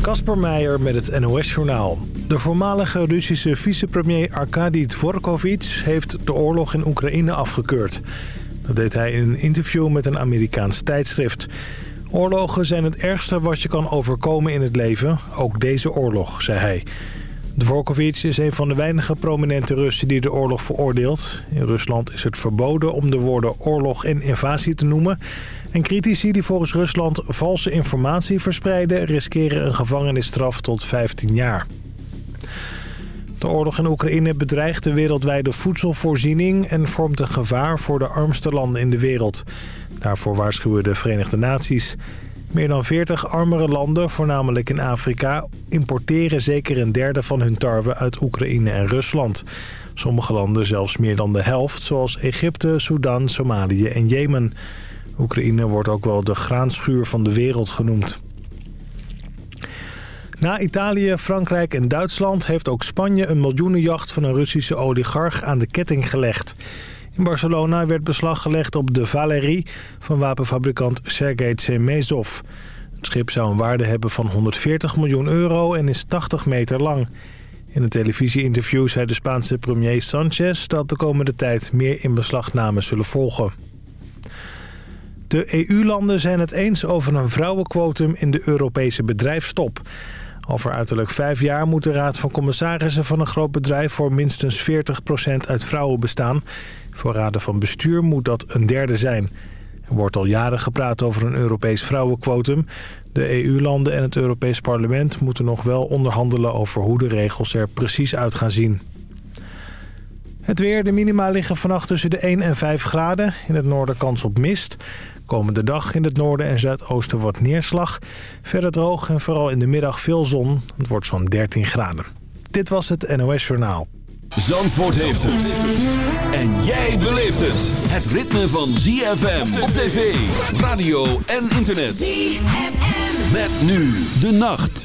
Kasper Meijer met het NOS-journaal. De voormalige Russische vicepremier Arkady Dvorkovich heeft de oorlog in Oekraïne afgekeurd. Dat deed hij in een interview met een Amerikaans tijdschrift. Oorlogen zijn het ergste wat je kan overkomen in het leven, ook deze oorlog, zei hij. Dvorkovich is een van de weinige prominente Russen die de oorlog veroordeelt. In Rusland is het verboden om de woorden oorlog en invasie te noemen. En critici die volgens Rusland valse informatie verspreiden... riskeren een gevangenisstraf tot 15 jaar. De oorlog in Oekraïne bedreigt de wereldwijde voedselvoorziening... en vormt een gevaar voor de armste landen in de wereld. Daarvoor waarschuwen de Verenigde Naties... Meer dan 40 armere landen, voornamelijk in Afrika... importeren zeker een derde van hun tarwe uit Oekraïne en Rusland. Sommige landen zelfs meer dan de helft, zoals Egypte, Sudan, Somalië en Jemen. Oekraïne wordt ook wel de graanschuur van de wereld genoemd. Na Italië, Frankrijk en Duitsland heeft ook Spanje een miljoenenjacht van een Russische oligarch aan de ketting gelegd. In Barcelona werd beslag gelegd op de Valerie van wapenfabrikant Sergei Tsemezov. Het schip zou een waarde hebben van 140 miljoen euro en is 80 meter lang. In een televisieinterview zei de Spaanse premier Sanchez dat de komende tijd meer inbeslagnames zullen volgen. De EU-landen zijn het eens over een vrouwenquotum in de Europese bedrijfstop. Over uiterlijk vijf jaar moet de Raad van Commissarissen van een groot bedrijf voor minstens 40% uit vrouwen bestaan. Voor raden van bestuur moet dat een derde zijn. Er wordt al jaren gepraat over een Europees vrouwenquotum. De EU-landen en het Europees Parlement moeten nog wel onderhandelen over hoe de regels er precies uit gaan zien. Het weer, de minima liggen vannacht tussen de 1 en 5 graden. In het noorden kans op mist. Komende dag in het noorden en zuidoosten wat neerslag. Verder droog en vooral in de middag veel zon. Het wordt zo'n 13 graden. Dit was het NOS Journaal. Zandvoort heeft het. En jij beleeft het. Het ritme van ZFM op tv, radio en internet. ZFM. Met nu de nacht.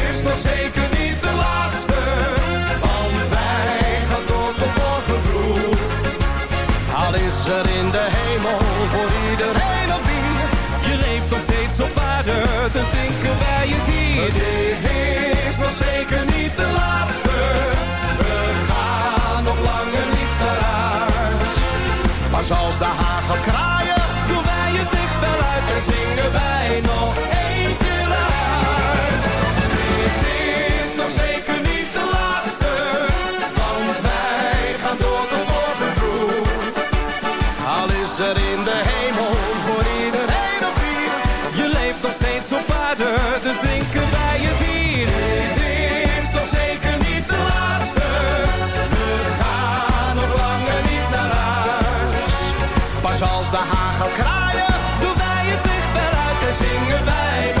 Is nog zeker niet de laatste, want wij gaan door tot morgen vroeg. Al is er in de hemel voor iedereen op bier, je leeft nog steeds op aarde, dus denken wij het hier. Dit is nog zeker niet de laatste, we gaan nog langer niet naar huis. Maar zoals de gaat kraaien, doen wij het dicht wel uit en zingen wij nog één keer in de hemel voor iedereen op bier. Je leeft nog steeds op aarde, dus drinken wij het hier. Dit is nog zeker niet de laatste, we gaan nog langer niet naar huis. Pas als de hagel kraaien, doen wij het licht wel uit en zingen wij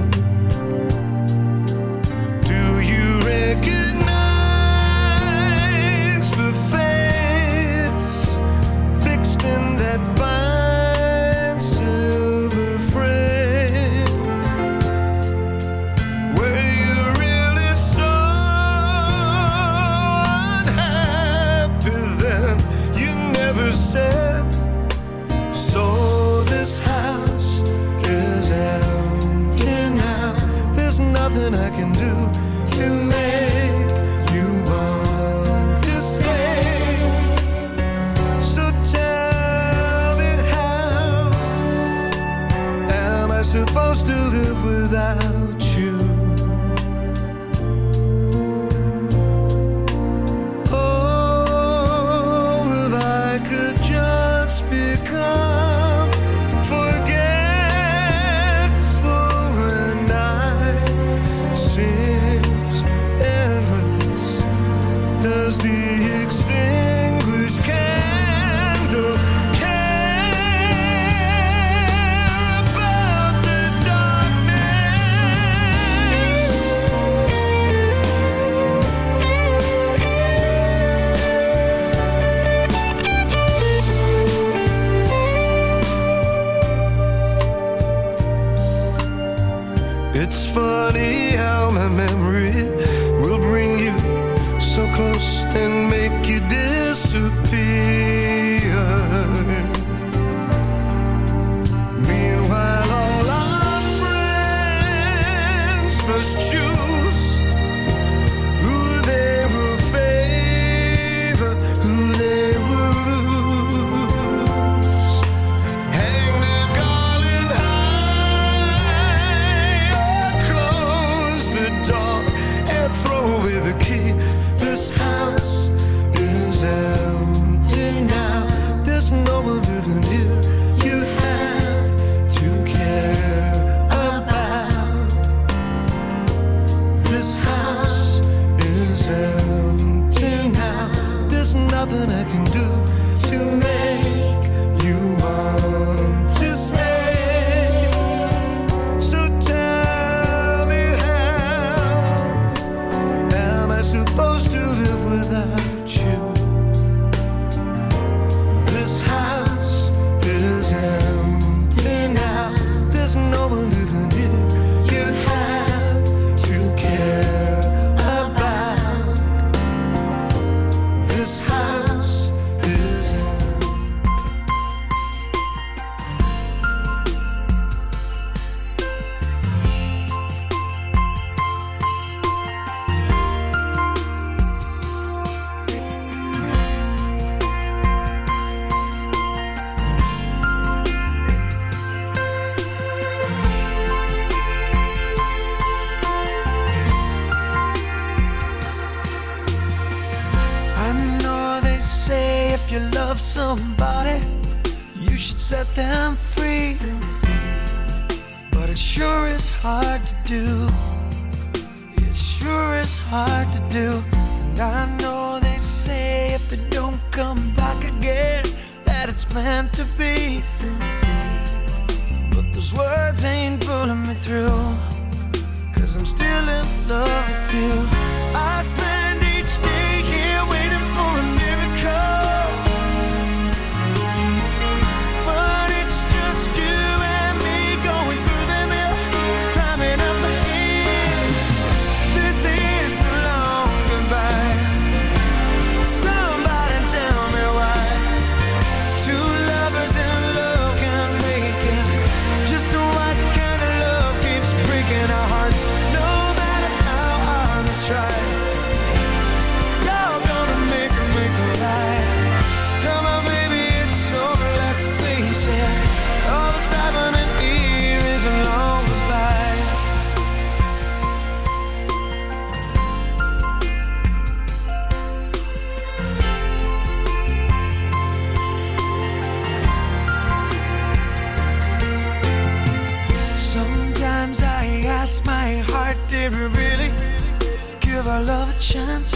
chance.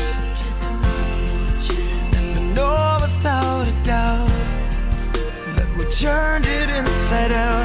And I know without a doubt that we turned it inside out.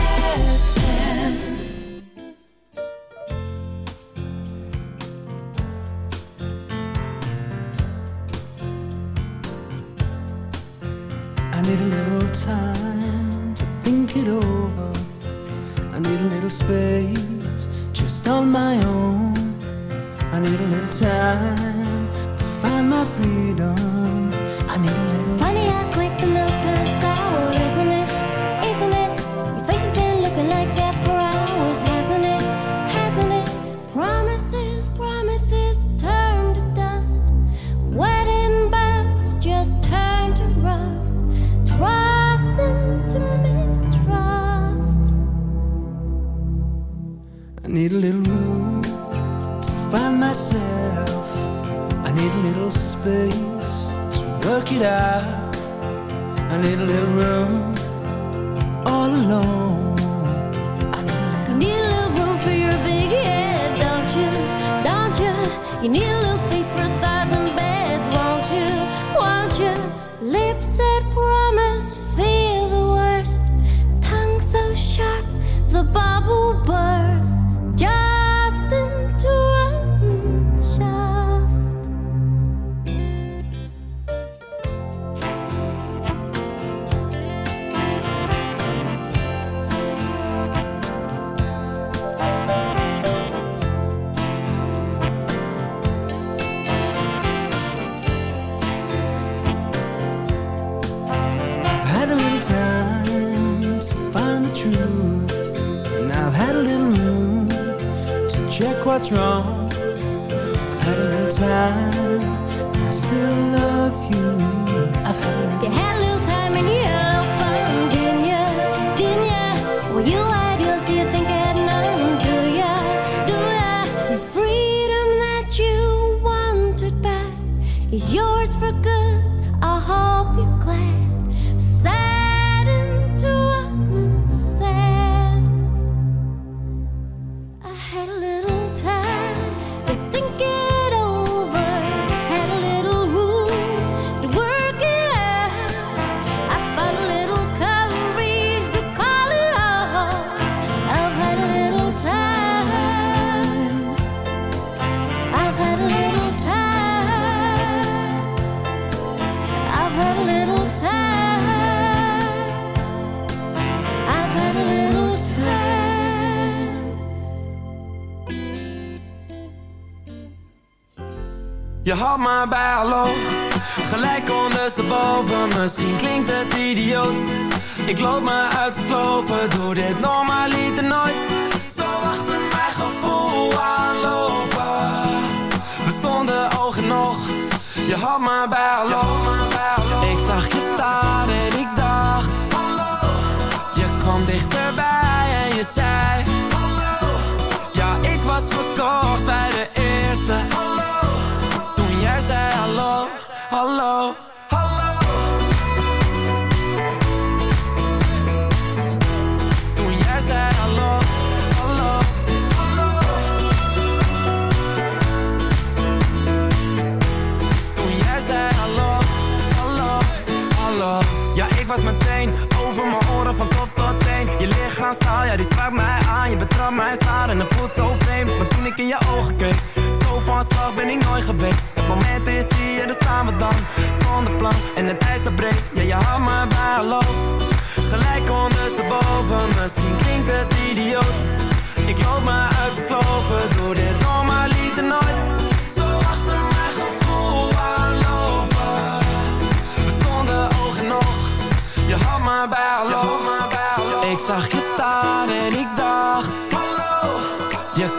What's wrong. Gelijk ondersteboven. Misschien klinkt het idioot. Ik loop me uit te slopen, doe dit normaliter nooit. Zo achter mijn gevoel aanlopen. We stonden oog in oog, je had me bij hallo. Ik zag je staan en ik dacht, hallo. Je kwam dichterbij en je zei, hallo. Ja, ik was verkocht het voelt zo vreemd Maar toen ik in je ogen keek Zo van slag ben ik nooit geweest. Het moment is hier, daar staan we dan Zonder plan en het ijs dat breekt Ja, je had me bij hallo Gelijk ondersteboven. Misschien klinkt het idioot Ik loop me uit te slopen Doe dit normaliter nooit. Zo achter mijn gevoel aanlopen We stonden oog oog Je had me bij hallo Ik zag je staan en ik dacht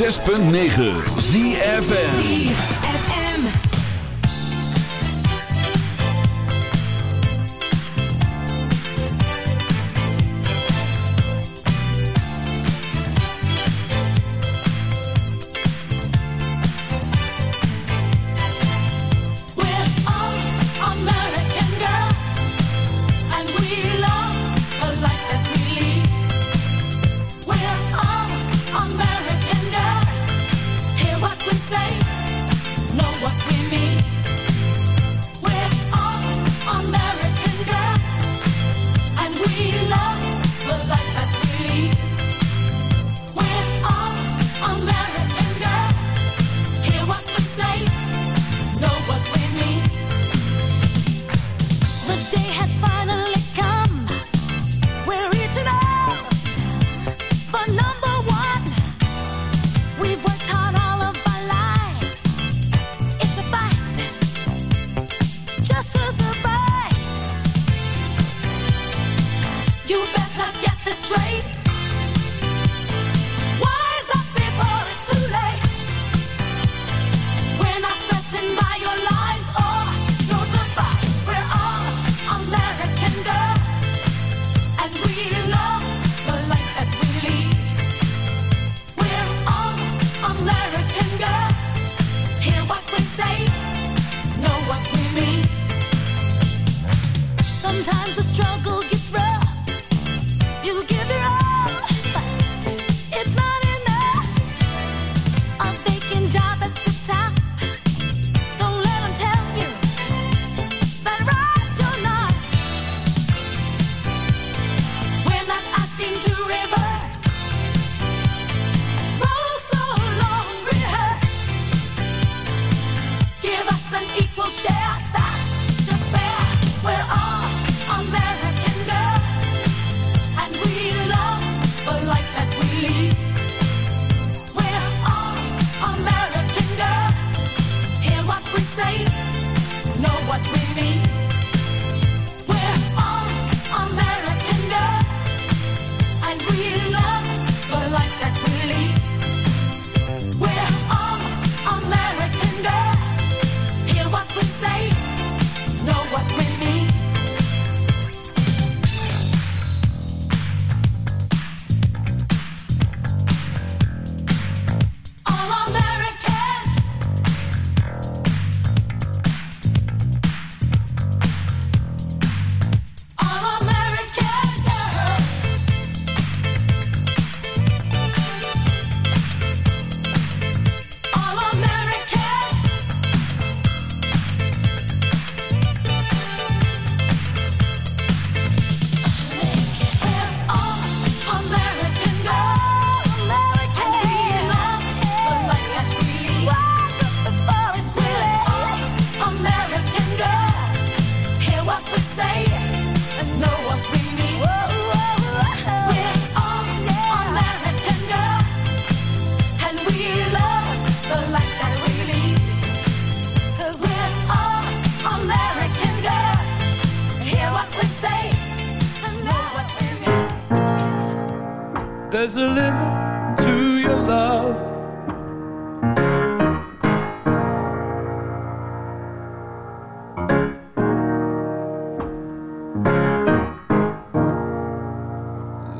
106.9 ZFM.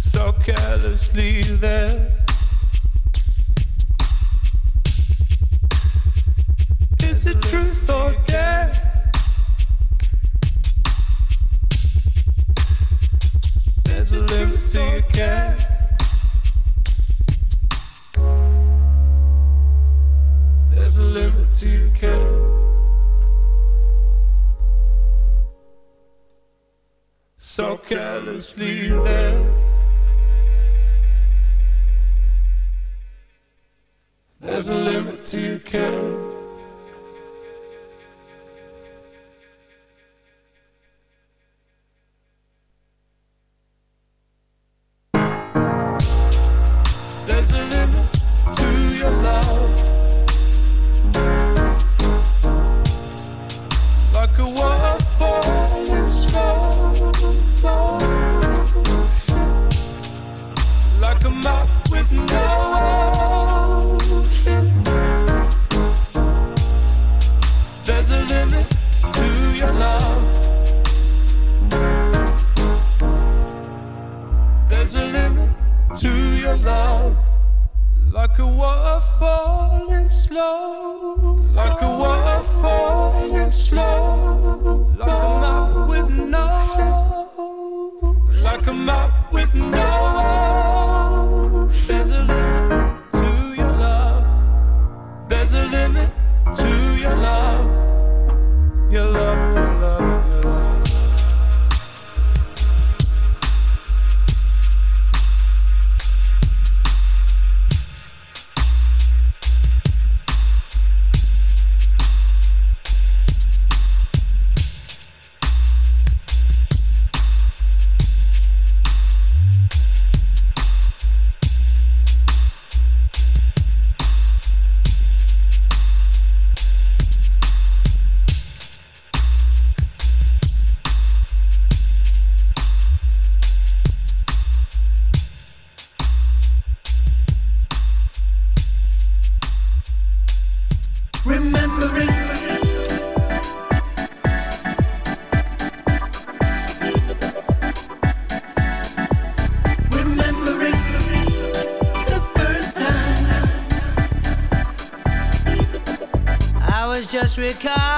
So carelessly there. sleep there. car.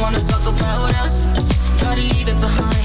wanna talk about us. Gotta leave it behind.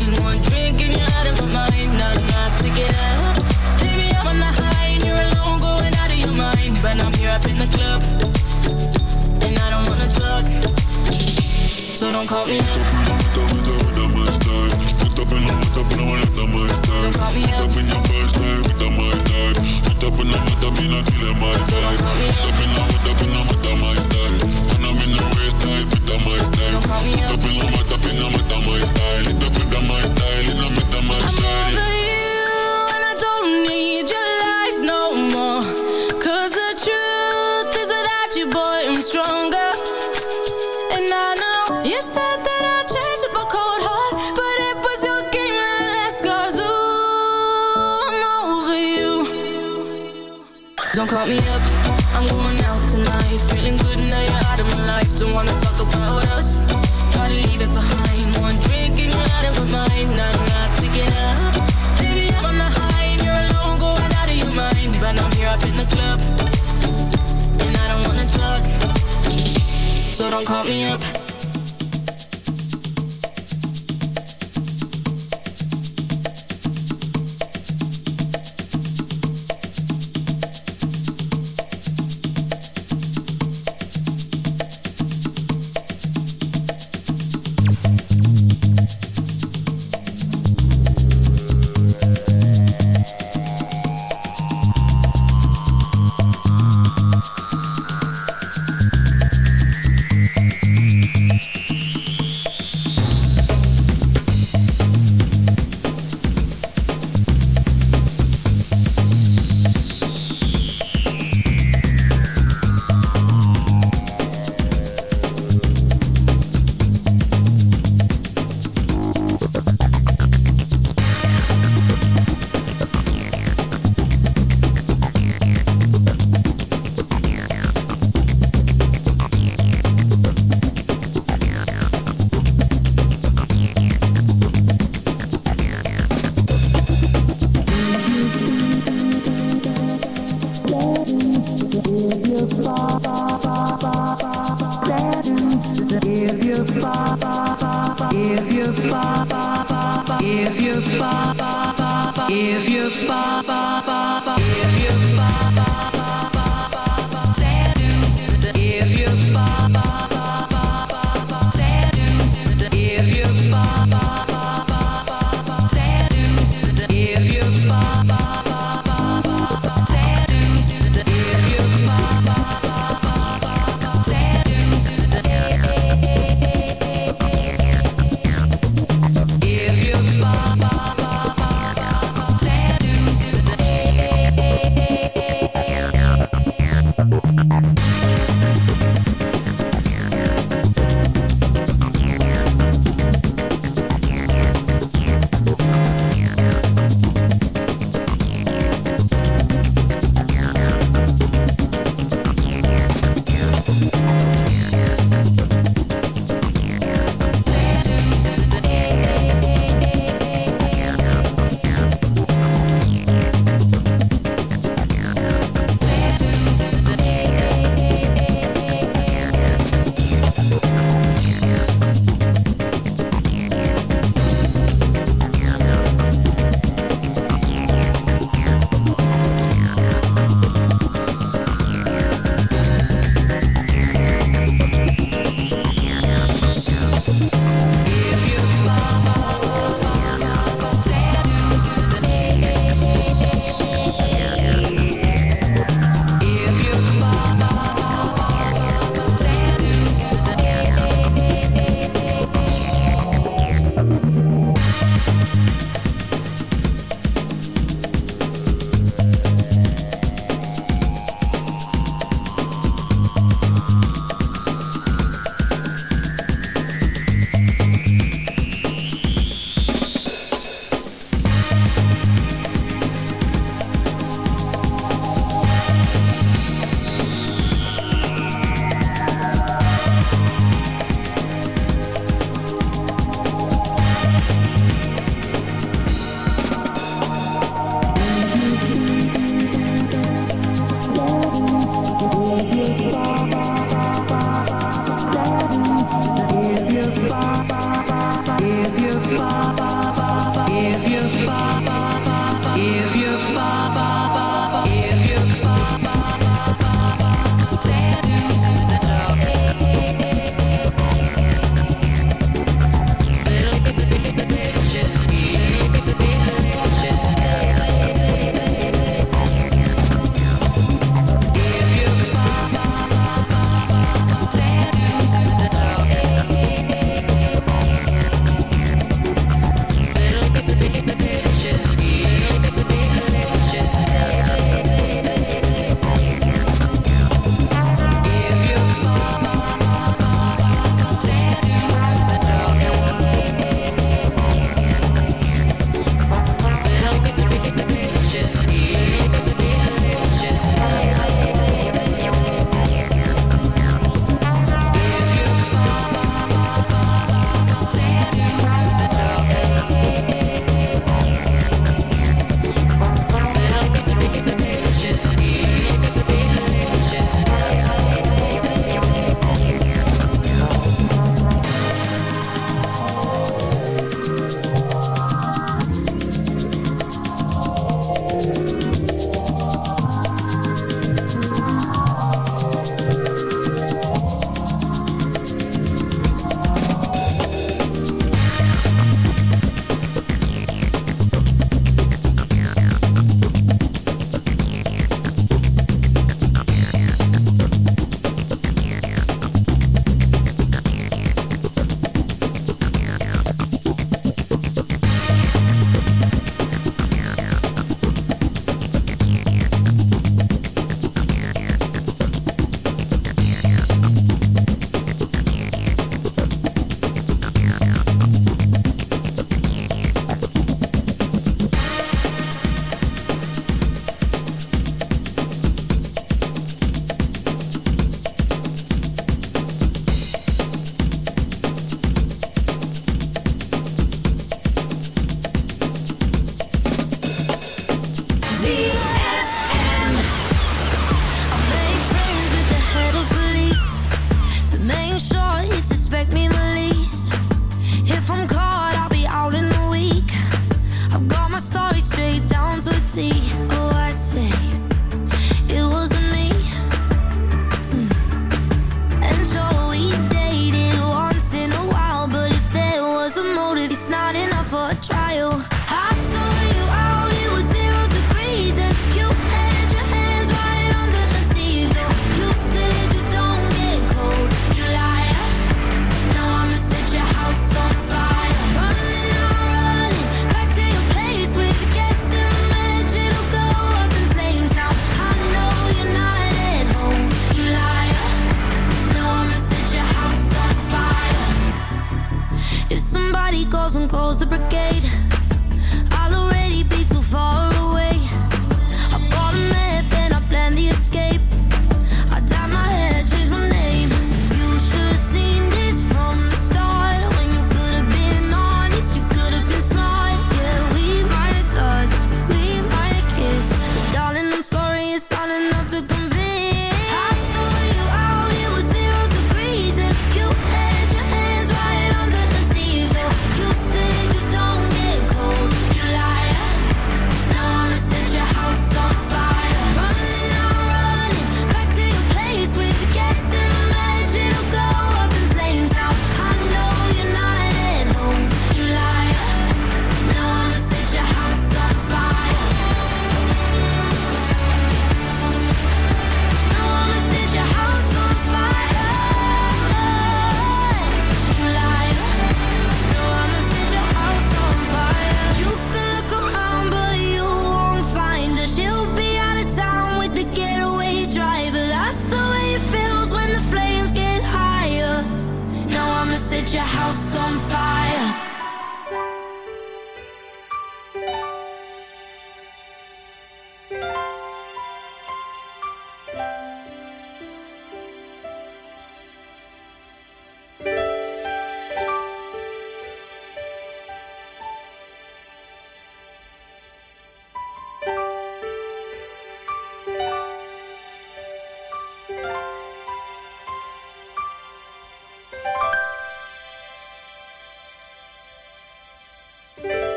house on fire.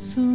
soon.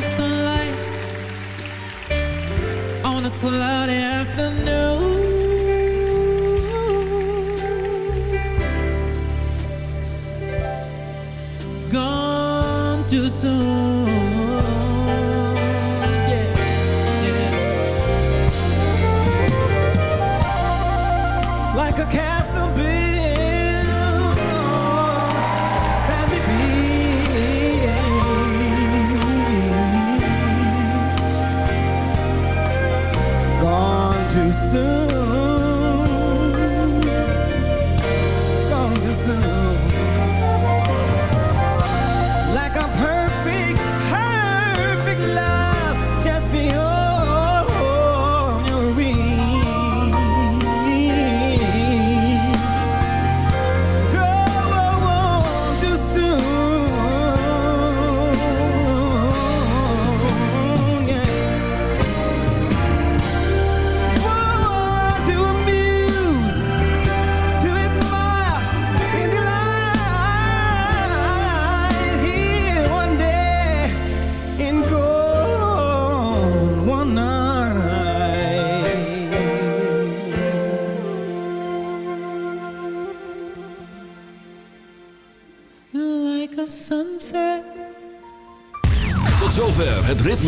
sunlight on a cloudy afternoon.